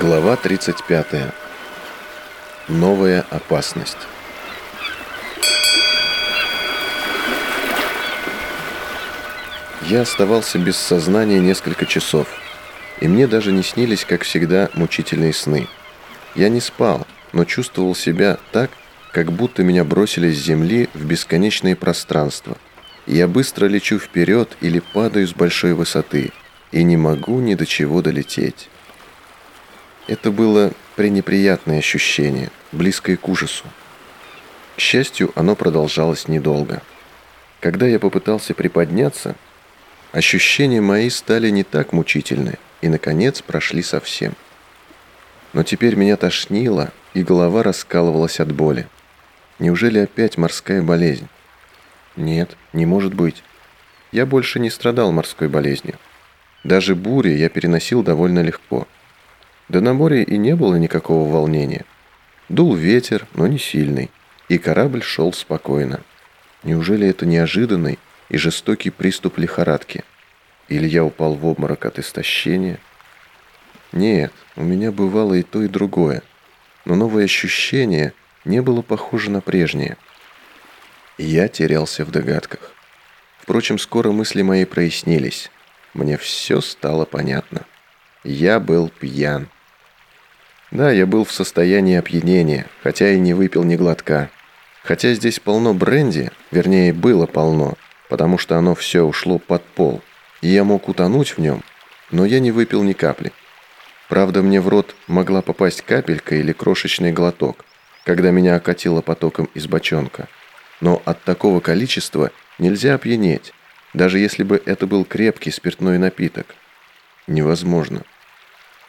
Глава 35. Новая опасность. Я оставался без сознания несколько часов, и мне даже не снились, как всегда, мучительные сны. Я не спал, но чувствовал себя так, как будто меня бросили с земли в бесконечное пространство. Я быстро лечу вперед или падаю с большой высоты, и не могу ни до чего долететь. Это было пренеприятное ощущение, близкое к ужасу. К счастью, оно продолжалось недолго. Когда я попытался приподняться, ощущения мои стали не так мучительны и, наконец, прошли совсем. Но теперь меня тошнило, и голова раскалывалась от боли. Неужели опять морская болезнь? Нет, не может быть. Я больше не страдал морской болезнью. Даже бури я переносил довольно легко – да на море и не было никакого волнения. Дул ветер, но не сильный, и корабль шел спокойно. Неужели это неожиданный и жестокий приступ лихорадки? Или я упал в обморок от истощения? Нет, у меня бывало и то, и другое. Но новое ощущение не было похоже на прежнее. Я терялся в догадках. Впрочем, скоро мысли мои прояснились. Мне все стало понятно. Я был пьян. Да, я был в состоянии опьянения, хотя и не выпил ни глотка. Хотя здесь полно бренди, вернее, было полно, потому что оно все ушло под пол, и я мог утонуть в нем, но я не выпил ни капли. Правда, мне в рот могла попасть капелька или крошечный глоток, когда меня окатило потоком из бочонка. Но от такого количества нельзя опьянеть, даже если бы это был крепкий спиртной напиток. Невозможно.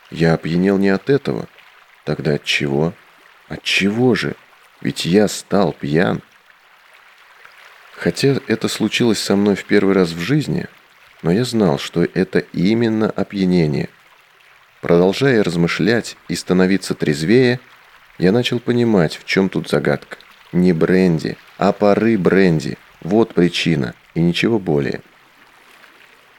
Я опьянел не от этого, Тогда от чего? От чего же? Ведь я стал пьян. Хотя это случилось со мной в первый раз в жизни, но я знал, что это именно опьянение. Продолжая размышлять и становиться трезвее, я начал понимать, в чем тут загадка. Не бренди, а пары бренди. Вот причина, и ничего более.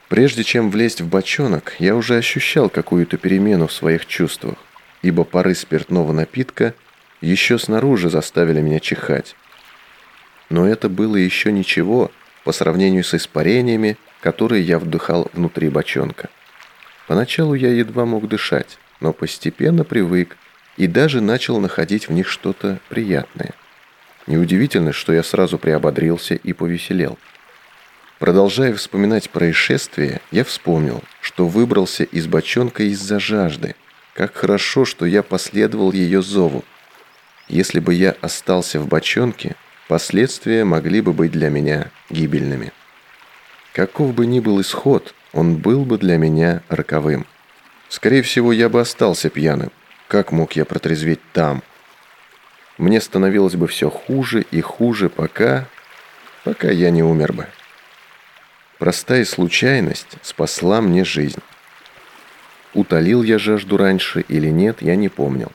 Прежде чем влезть в бочонок, я уже ощущал какую-то перемену в своих чувствах ибо пары спиртного напитка еще снаружи заставили меня чихать. Но это было еще ничего по сравнению с испарениями, которые я вдыхал внутри бочонка. Поначалу я едва мог дышать, но постепенно привык и даже начал находить в них что-то приятное. Неудивительно, что я сразу приободрился и повеселел. Продолжая вспоминать происшествие, я вспомнил, что выбрался из бочонка из-за жажды – как хорошо, что я последовал ее зову. Если бы я остался в бочонке, последствия могли бы быть для меня гибельными. Каков бы ни был исход, он был бы для меня роковым. Скорее всего, я бы остался пьяным. Как мог я протрезветь там? Мне становилось бы все хуже и хуже, пока... пока я не умер бы. Простая случайность спасла мне жизнь. Утолил я жажду раньше или нет, я не помнил.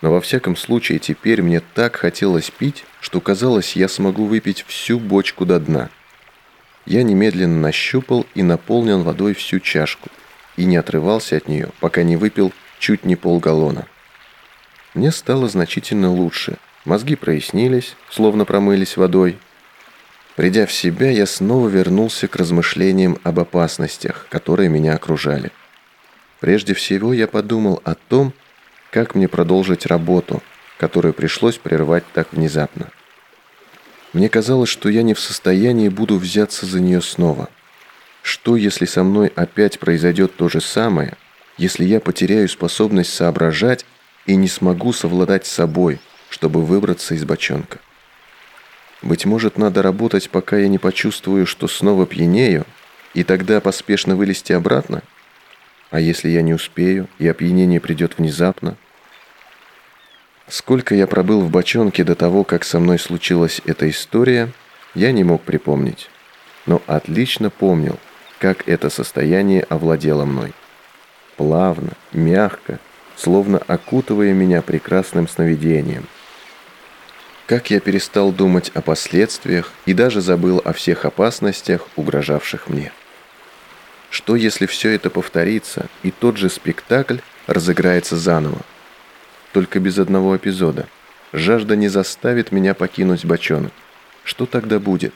Но во всяком случае теперь мне так хотелось пить, что казалось, я смогу выпить всю бочку до дна. Я немедленно нащупал и наполнил водой всю чашку и не отрывался от нее, пока не выпил чуть не полгаллона. Мне стало значительно лучше. Мозги прояснились, словно промылись водой. Придя в себя, я снова вернулся к размышлениям об опасностях, которые меня окружали. Прежде всего я подумал о том, как мне продолжить работу, которую пришлось прервать так внезапно. Мне казалось, что я не в состоянии буду взяться за нее снова. Что, если со мной опять произойдет то же самое, если я потеряю способность соображать и не смогу совладать с собой, чтобы выбраться из бочонка? Быть может, надо работать, пока я не почувствую, что снова пьянею, и тогда поспешно вылезти обратно? А если я не успею, и опьянение придет внезапно? Сколько я пробыл в бочонке до того, как со мной случилась эта история, я не мог припомнить. Но отлично помнил, как это состояние овладело мной. Плавно, мягко, словно окутывая меня прекрасным сновидением. Как я перестал думать о последствиях и даже забыл о всех опасностях, угрожавших мне. Что если все это повторится, и тот же спектакль разыграется заново. Только без одного эпизода. Жажда не заставит меня покинуть бочонок. Что тогда будет?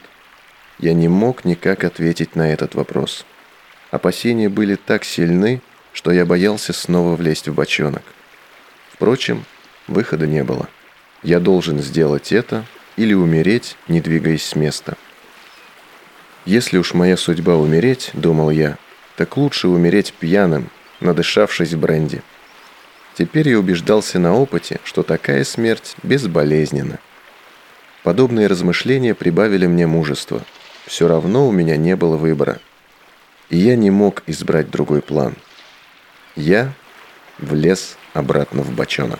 Я не мог никак ответить на этот вопрос. Опасения были так сильны, что я боялся снова влезть в бочонок. Впрочем, выхода не было. Я должен сделать это или умереть, не двигаясь с места. Если уж моя судьба умереть, думал я, так лучше умереть пьяным, надышавшись бренди. Теперь я убеждался на опыте, что такая смерть безболезненна. Подобные размышления прибавили мне мужества. Все равно у меня не было выбора. И я не мог избрать другой план. Я влез обратно в бочонок.